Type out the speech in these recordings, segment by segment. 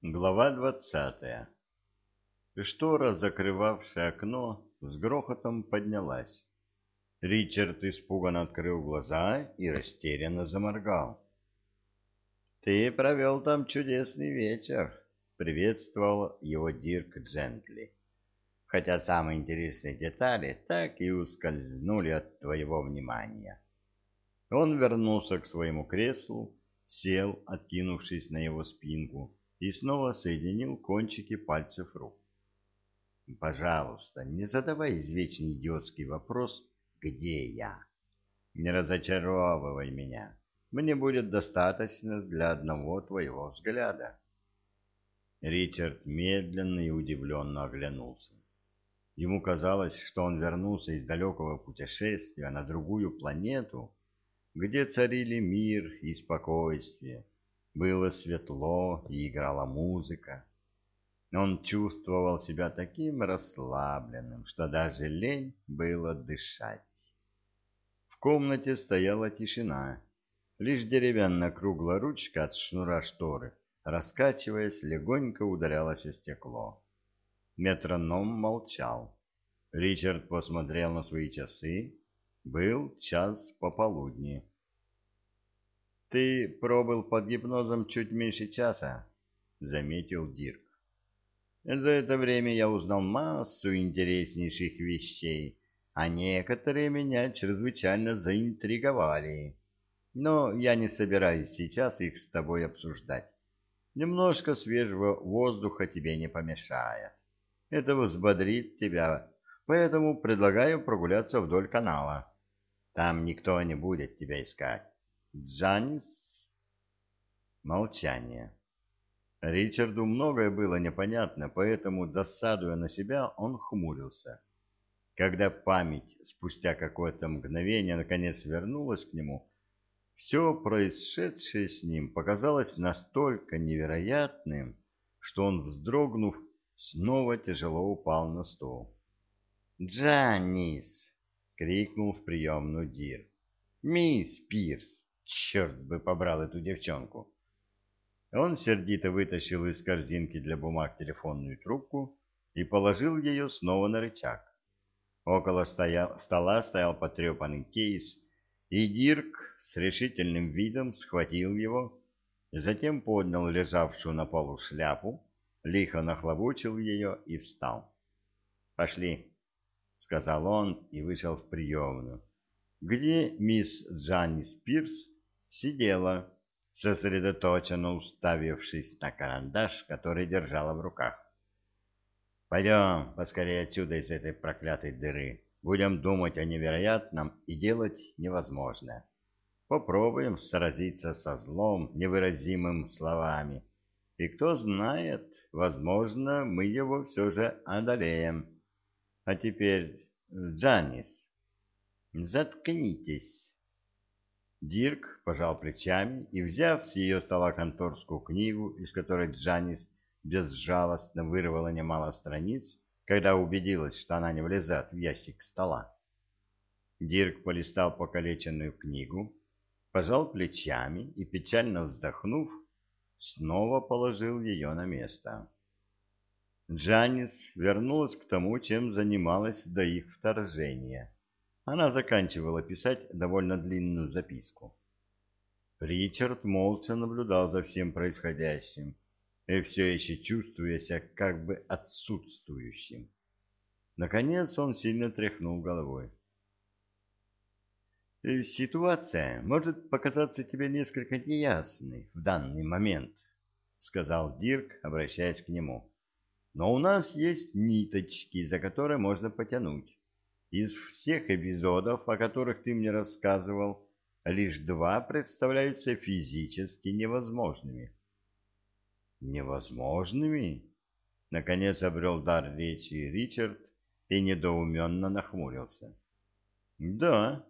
Глава двадцатая. Штора, закрывавшая окно, с грохотом поднялась. Ричард испуганно открыл глаза и растерянно заморгал. — Ты провел там чудесный вечер, — приветствовал его Дирк Джентли. Хотя самые интересные детали так и ускользнули от твоего внимания. Он вернулся к своему креслу, сел, откинувшись на его спинку, и снова соединил кончики пальцев рук. «Пожалуйста, не задавай извечный идиотский вопрос «Где я?». Не разочаровывай меня. Мне будет достаточно для одного твоего взгляда». Ричард медленно и удивленно оглянулся. Ему казалось, что он вернулся из далекого путешествия на другую планету, где царили мир и спокойствие, было светло и играла музыка. Он чувствовал себя таким расслабленным, что даже лень было дышать. В комнате стояла тишина. Лишь деревянная круглая ручка от шнура шторы, раскачиваясь, легонько ударялась о стекло. Метроном молчал. Ричард посмотрел на свои часы. Был час пополудни. — Ты пробыл под гипнозом чуть меньше часа, — заметил Дирк. — За это время я узнал массу интереснейших вещей, а некоторые меня чрезвычайно заинтриговали. Но я не собираюсь сейчас их с тобой обсуждать. Немножко свежего воздуха тебе не помешает. Это взбодрит тебя, поэтому предлагаю прогуляться вдоль канала. Там никто не будет тебя искать. Джанис? Молчание. Ричарду многое было непонятно, поэтому, досадуя на себя, он хмурился. Когда память спустя какое-то мгновение наконец вернулась к нему, все происшедшее с ним показалось настолько невероятным, что он, вздрогнув, снова тяжело упал на стол. «Джанис!» — крикнул в приемную Дирк. «Мисс Пирс!» Черт бы побрал эту девчонку. Он сердито вытащил из корзинки для бумаг телефонную трубку и положил ее снова на рычаг. Около стоял, стола стоял потрепанный кейс, и Дирк с решительным видом схватил его, затем поднял лежавшую на полу шляпу, лихо нахлобучил ее и встал. «Пошли», — сказал он и вышел в приемную, где мисс Джанни Спирс сидела, сосредоточенно уставившись на карандаш, который держала в руках. «Пойдем поскорее отсюда из этой проклятой дыры. Будем думать о невероятном и делать невозможное. Попробуем сразиться со злом, невыразимым словами. И кто знает, возможно, мы его все же одолеем. А теперь, Джанис, заткнитесь». Дирк пожал плечами и, взяв с ее стола конторскую книгу, из которой Джанис безжалостно вырвала немало страниц, когда убедилась, что она не влезает в ящик стола. Дирк полистал покалеченную книгу, пожал плечами и, печально вздохнув, снова положил ее на место. Джанис вернулась к тому, чем занималась до их вторжения — она заканчивала писать довольно длинную записку. Ричард молча наблюдал за всем происходящим и все еще чувствуя себя как бы отсутствующим. Наконец он сильно тряхнул головой. «Э, «Ситуация может показаться тебе несколько неясной в данный момент», — сказал Дирк, обращаясь к нему. «Но у нас есть ниточки, за которые можно потянуть. Из всех эпизодов, о которых ты мне рассказывал, лишь два представляются физически невозможными. Невозможными? Наконец обрел дар речи Ричард и недоуменно нахмурился. Да,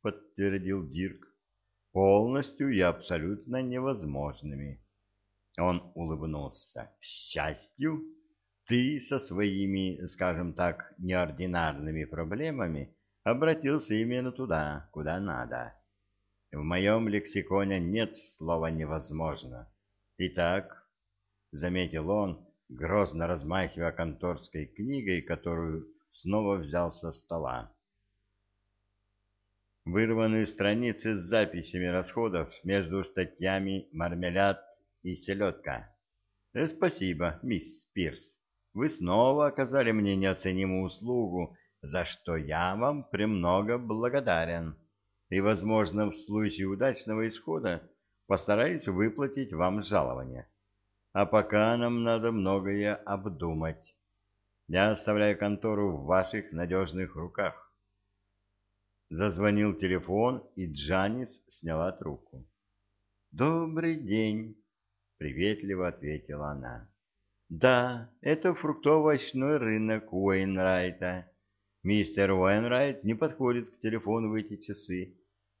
подтвердил Дирк, полностью и абсолютно невозможными. Он улыбнулся. К счастью, ты со своими, скажем так, неординарными проблемами обратился именно туда, куда надо. В моем лексиконе нет слова «невозможно». Итак, — заметил он, грозно размахивая конторской книгой, которую снова взял со стола. Вырванные страницы с записями расходов между статьями «Мармелад» и «Селедка». Э, спасибо, мисс Пирс. Вы снова оказали мне неоценимую услугу, за что я вам премного благодарен. И, возможно, в случае удачного исхода постараюсь выплатить вам жалование. А пока нам надо многое обдумать. Я оставляю контору в ваших надежных руках. Зазвонил телефон, и Джанис сняла трубку. «Добрый день», — приветливо ответила она. «Да, это фруктово-овощной рынок Уэйнрайта. Мистер Уэйнрайт не подходит к телефону в эти часы,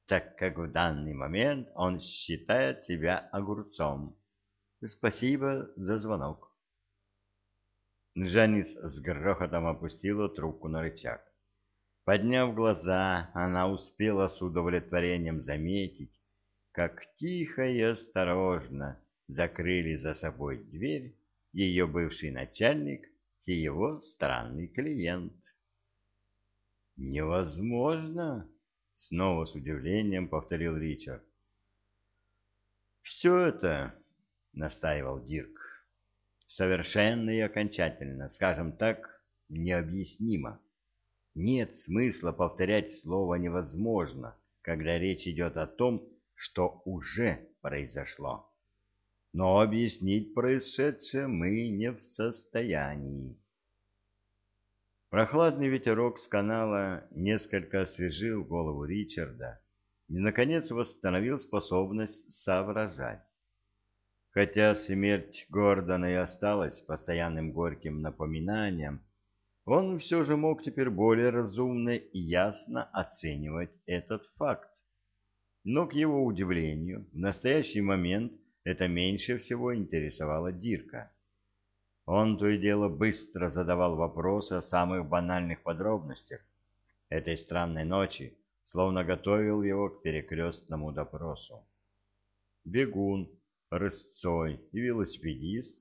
так как в данный момент он считает себя огурцом. Спасибо за звонок». Джанис с грохотом опустила трубку на рычаг. Подняв глаза, она успела с удовлетворением заметить, как тихо и осторожно закрыли за собой дверь ее бывший начальник и его странный клиент. «Невозможно!» — снова с удивлением повторил Ричард. «Все это, — настаивал Дирк, — совершенно и окончательно, скажем так, необъяснимо. Нет смысла повторять слово «невозможно», когда речь идет о том, что уже произошло. Но объяснить происшедшее мы не в состоянии. Прохладный ветерок с канала несколько освежил голову Ричарда и, наконец, восстановил способность соображать. Хотя смерть Гордона и осталась постоянным горьким напоминанием, он все же мог теперь более разумно и ясно оценивать этот факт. Но, к его удивлению, в настоящий момент это меньше всего интересовало Дирка. Он то и дело быстро задавал вопросы о самых банальных подробностях этой странной ночи, словно готовил его к перекрестному допросу. Бегун, рысцой и велосипедист,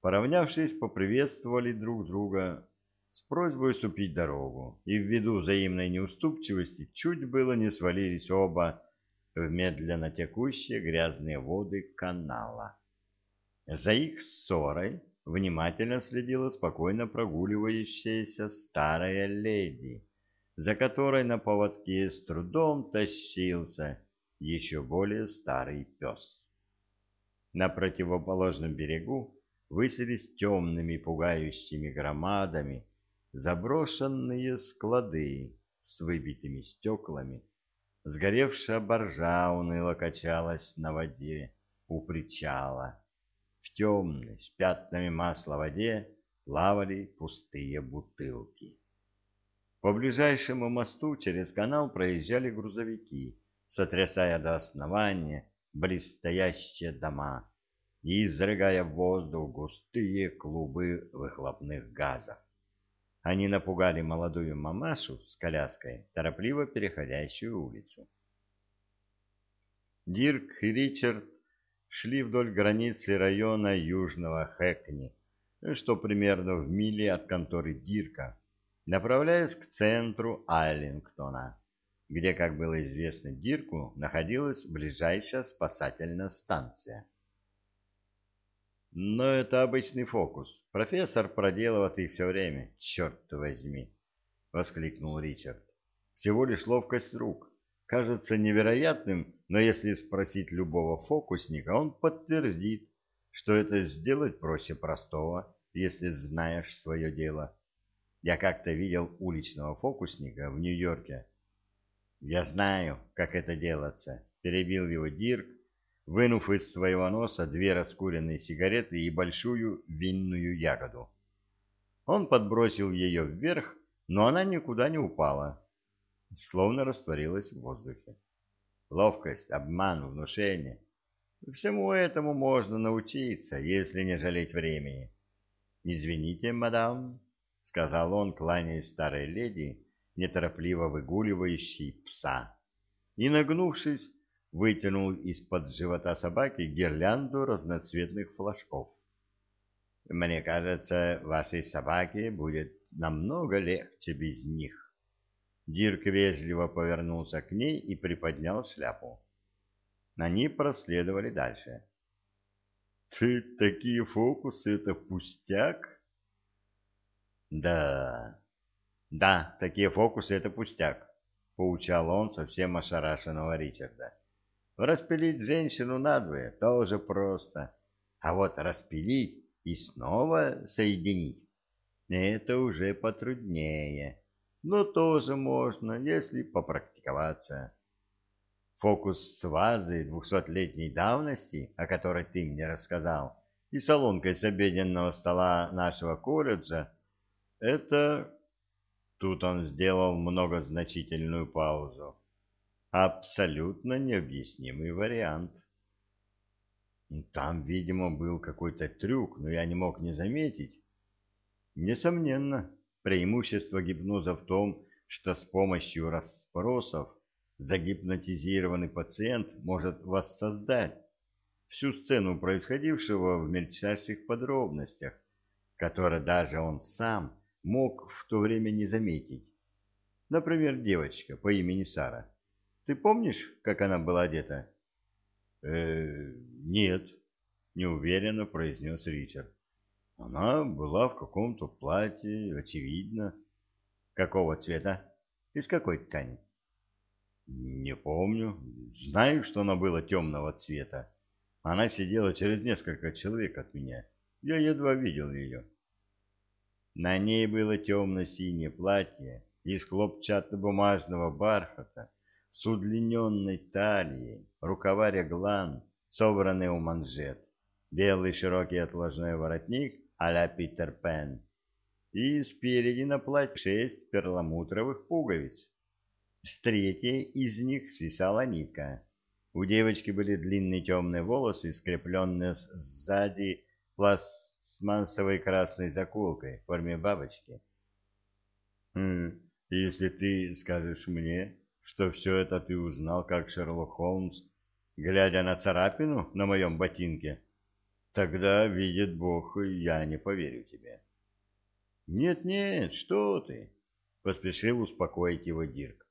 поравнявшись, поприветствовали друг друга с просьбой уступить дорогу, и ввиду взаимной неуступчивости чуть было не свалились оба в медленно текущие грязные воды канала. За их ссорой внимательно следила спокойно прогуливающаяся старая леди, за которой на поводке с трудом тащился еще более старый пес. На противоположном берегу высились темными пугающими громадами заброшенные склады с выбитыми стеклами, сгоревшая боржа уныло качалась на воде у причала. В темной, с пятнами масла воде плавали пустые бутылки. По ближайшему мосту через канал проезжали грузовики, сотрясая до основания близстоящие дома и изрыгая в воздух густые клубы выхлопных газов. Они напугали молодую мамашу с коляской, торопливо переходящую улицу. Дирк и Ричард шли вдоль границы района Южного Хэкни, что примерно в миле от конторы Дирка, направляясь к центру Айлингтона, где, как было известно Дирку, находилась ближайшая спасательная станция. Но это обычный фокус. Профессор проделывает их все время. Черт возьми! — воскликнул Ричард. Всего лишь ловкость рук. Кажется невероятным, но если спросить любого фокусника, он подтвердит, что это сделать проще простого, если знаешь свое дело. Я как-то видел уличного фокусника в Нью-Йорке. «Я знаю, как это делается», — перебил его Дирк, вынув из своего носа две раскуренные сигареты и большую винную ягоду. Он подбросил ее вверх, но она никуда не упала, словно растворилась в воздухе. Ловкость, обман, внушение — всему этому можно научиться, если не жалеть времени. «Извините, мадам», — сказал он, кланяясь старой леди, неторопливо выгуливающей пса, и, нагнувшись, вытянул из-под живота собаки гирлянду разноцветных флажков. Мне кажется, вашей собаке будет намного легче без них. Дирк вежливо повернулся к ней и приподнял шляпу. Они проследовали дальше. «Ты такие фокусы — это пустяк?» «Да, да, такие фокусы — это пустяк», — поучал он совсем ошарашенного Ричарда. «Распилить женщину надвое — тоже просто, а вот распилить и снова соединить — это уже потруднее, но тоже можно, если попрактиковаться». Фокус с вазой двухсотлетней давности, о которой ты мне рассказал, и солонкой с обеденного стола нашего колледжа, это... Тут он сделал многозначительную паузу. Абсолютно необъяснимый вариант. Там, видимо, был какой-то трюк, но я не мог не заметить. Несомненно, преимущество гипноза в том, что с помощью расспросов загипнотизированный пациент может воссоздать всю сцену происходившего в мельчайших подробностях, которые даже он сам мог в то время не заметить. Например, девочка по имени Сара. Ты помнишь, как она была одета? Э, нет, неуверенно произнес Ричард. Она была в каком-то платье, очевидно. Какого цвета? Из какой ткани? Не помню. Знаю, что она была темного цвета. Она сидела через несколько человек от меня. Я едва видел ее. На ней было темно-синее платье из хлопчато-бумажного бархата с удлиненной талией, рукава реглан, собранный у манжет, белый широкий отложной воротник а-ля Питер Пен и спереди на платье шесть перламутровых пуговиц. С третьей из них свисала нитка. У девочки были длинные темные волосы, скрепленные сзади пластмассовой красной заколкой в форме бабочки. «Хм, если ты скажешь мне, что все это ты узнал, как Шерлок Холмс, глядя на царапину на моем ботинке, тогда, видит Бог, я не поверю тебе». «Нет-нет, что ты!» — поспешил успокоить его Дирк.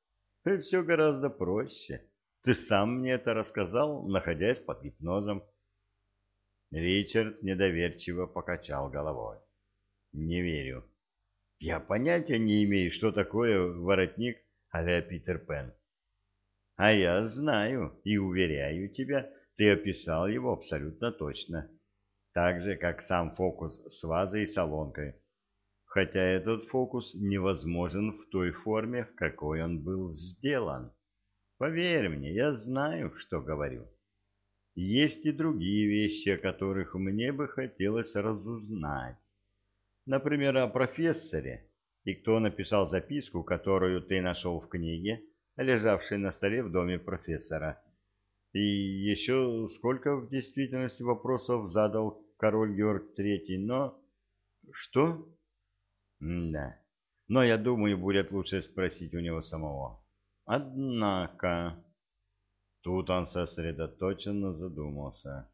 Все гораздо проще. Ты сам мне это рассказал, находясь под гипнозом. Ричард недоверчиво покачал головой. Не верю. Я понятия не имею, что такое воротник а-ля Питер Пен. А я знаю и уверяю тебя, ты описал его абсолютно точно. Так же, как сам фокус с вазой и солонкой хотя этот фокус невозможен в той форме, в какой он был сделан. Поверь мне, я знаю, что говорю. Есть и другие вещи, о которых мне бы хотелось разузнать. Например, о профессоре, и кто написал записку, которую ты нашел в книге, лежавшей на столе в доме профессора. И еще сколько в действительности вопросов задал король Георг Третий, но... Что? да. Но я думаю, будет лучше спросить у него самого. Однако... Тут он сосредоточенно задумался.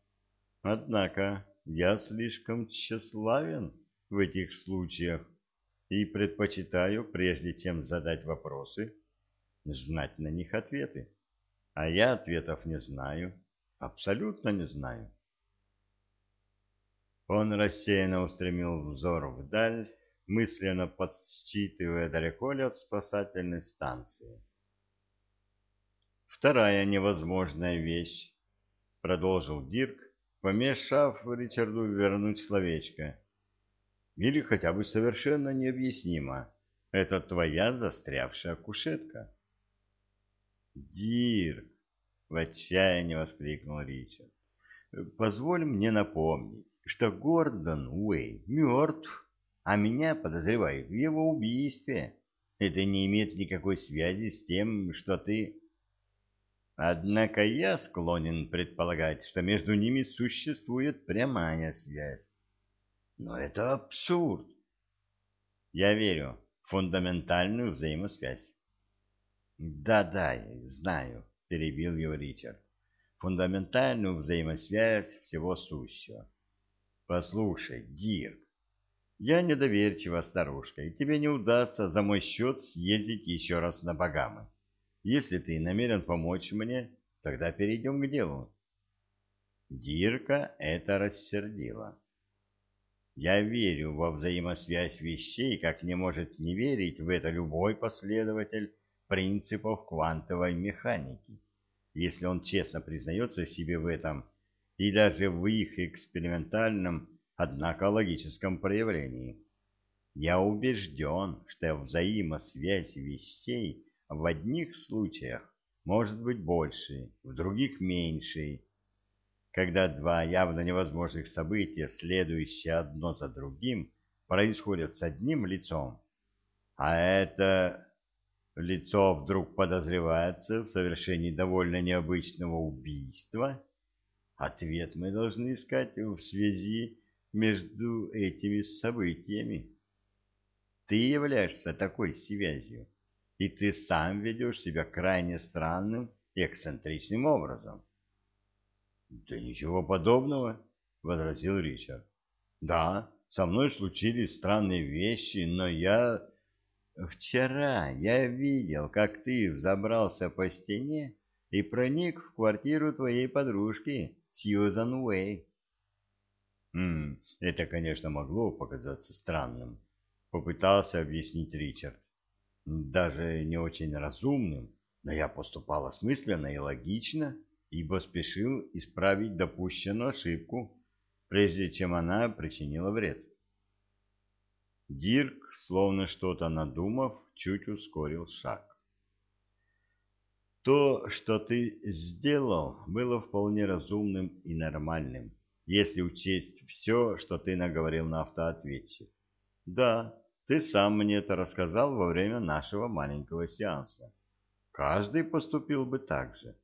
Однако я слишком тщеславен в этих случаях и предпочитаю, прежде чем задать вопросы, знать на них ответы. А я ответов не знаю, абсолютно не знаю. Он рассеянно устремил взор вдаль, мысленно подсчитывая, далеко ли от спасательной станции. Вторая невозможная вещь, продолжил Дирк, помешав Ричарду вернуть словечко. Или хотя бы совершенно необъяснимо. Это твоя застрявшая кушетка. Дирк! В отчаянии воскликнул Ричард. Позволь мне напомнить, что Гордон Уэй мертв а меня подозревают в его убийстве. Это не имеет никакой связи с тем, что ты... Однако я склонен предполагать, что между ними существует прямая связь. Но это абсурд. Я верю в фундаментальную взаимосвязь. Да-да, знаю, перебил его Ричард. Фундаментальную взаимосвязь всего сущего. Послушай, Дирк, я недоверчива старушка, и тебе не удастся за мой счет съездить еще раз на Багамы. Если ты намерен помочь мне, тогда перейдем к делу. Дирка это рассердило. Я верю во взаимосвязь вещей, как не может не верить в это любой последователь принципов квантовой механики, если он честно признается себе в этом и даже в их экспериментальном, однако логическом проявлении. Я убежден, что взаимосвязь вещей в одних случаях может быть большей, в других меньшей, когда два явно невозможных события, следующие одно за другим, происходят с одним лицом, а это лицо вдруг подозревается в совершении довольно необычного убийства, ответ мы должны искать в связи между этими событиями. Ты являешься такой связью, и ты сам ведешь себя крайне странным и эксцентричным образом. Да ничего подобного, возразил Ричард. Да, со мной случились странные вещи, но я вчера я видел, как ты взобрался по стене и проник в квартиру твоей подружки, Сьюзан Уэй. Хм, это, конечно, могло показаться странным, попытался объяснить Ричард. Даже не очень разумным, но я поступал осмысленно и логично ибо спешил исправить допущенную ошибку, прежде чем она причинила вред. Дирк, словно что-то надумав, чуть ускорил шаг. То, что ты сделал, было вполне разумным и нормальным, если учесть все, что ты наговорил на автоответчик. Да, ты сам мне это рассказал во время нашего маленького сеанса. Каждый поступил бы так же.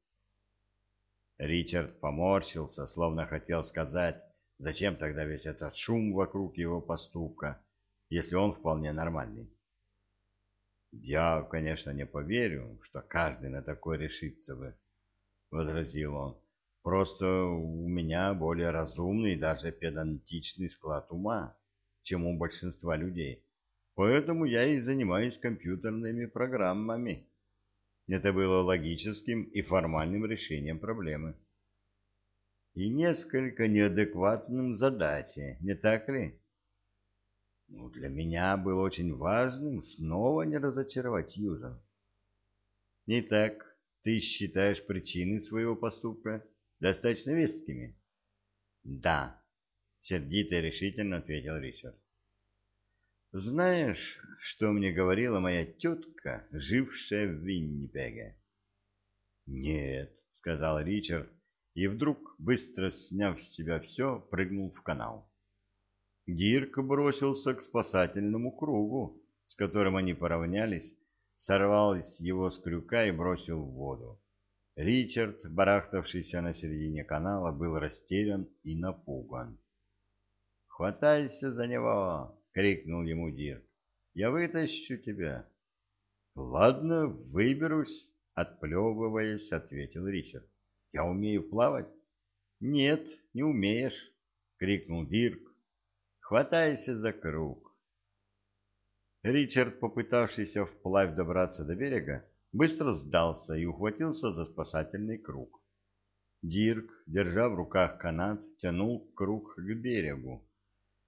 Ричард поморщился, словно хотел сказать, зачем тогда весь этот шум вокруг его поступка, если он вполне нормальный. «Я, конечно, не поверю, что каждый на такое решится бы», — возразил он. «Просто у меня более разумный и даже педантичный склад ума, чем у большинства людей. Поэтому я и занимаюсь компьютерными программами». Это было логическим и формальным решением проблемы. И несколько неадекватным задаче, не так ли? Ну, для меня было очень важным снова не разочаровать Юза. Итак, ты считаешь причины своего поступка достаточно вескими? Да, сердито и решительно ответил Ричард. Знаешь, что мне говорила моя тетка, жившая в Виннипеге? Нет, сказал Ричард, и вдруг, быстро сняв с себя все, прыгнул в канал. Дирк бросился к спасательному кругу, с которым они поравнялись, сорвал его с крюка и бросил в воду. Ричард, барахтавшийся на середине канала, был растерян и напуган. «Хватайся за него!» — крикнул ему Дирк. «Я вытащу тебя». «Ладно, выберусь», — отплевываясь, ответил Ричард. «Я умею плавать». «Нет, не умеешь», — крикнул Дирк. «Хватайся за круг». Ричард, попытавшийся вплавь добраться до берега, быстро сдался и ухватился за спасательный круг. Дирк, держа в руках канат, тянул круг к берегу.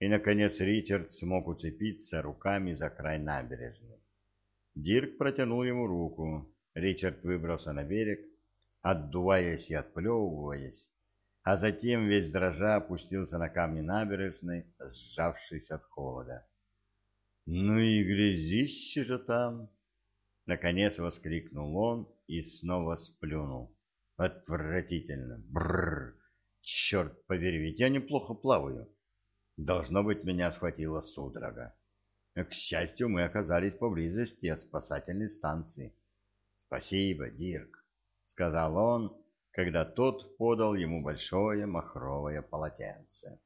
И, наконец, Ричард смог уцепиться руками за край набережной. Дирк протянул ему руку. Ричард выбрался на берег, отдуваясь и отплевываясь, а затем весь дрожа опустился на камни набережной, сжавшись от холода. «Ну и грязище же там!» Наконец воскликнул он и снова сплюнул. «Отвратительно! Бррр! Черт побери, ведь я неплохо плаваю!» Должно быть, меня схватила судорога. К счастью, мы оказались поблизости от спасательной станции. Спасибо, Дирк, сказал он, когда тот подал ему большое махровое полотенце.